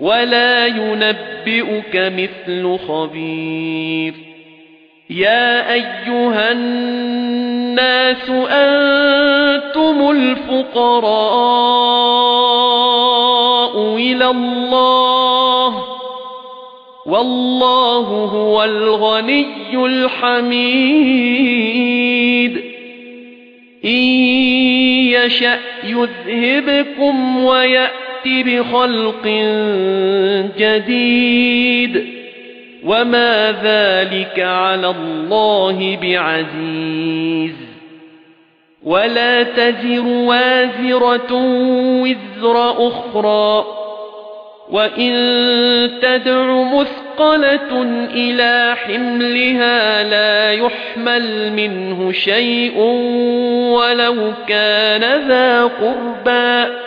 وَلَا يُنَبِّئُكَ مِثْلُ خَبِيرٍ يَا أَيُّهَا النَّاسُ أَنتُمُ الْفُقَرَاءُ إِلَى اللَّهِ وَاللَّهُ هُوَ الْغَنِيُّ الْحَمِيدُ إِن يَشَأْ يُذْهِبْكُمْ وَيَأْتِ بِخَلْقٍ جَدِيدٍ وَمَا ذَلِكَ عَلَى اللَّهِ بِعَزِيزٍ وَلَا تَزِرُ وَازِرَةٌ وِزْرَ أُخْرَى وَإِن تَدْعُ مُثْقَلَةٌ إِلَى حِمْلِهَا لَا يُحْمَلْ مِنْهُ شَيْءٌ وَلَوْ كَانَ ذَا قُرْبَى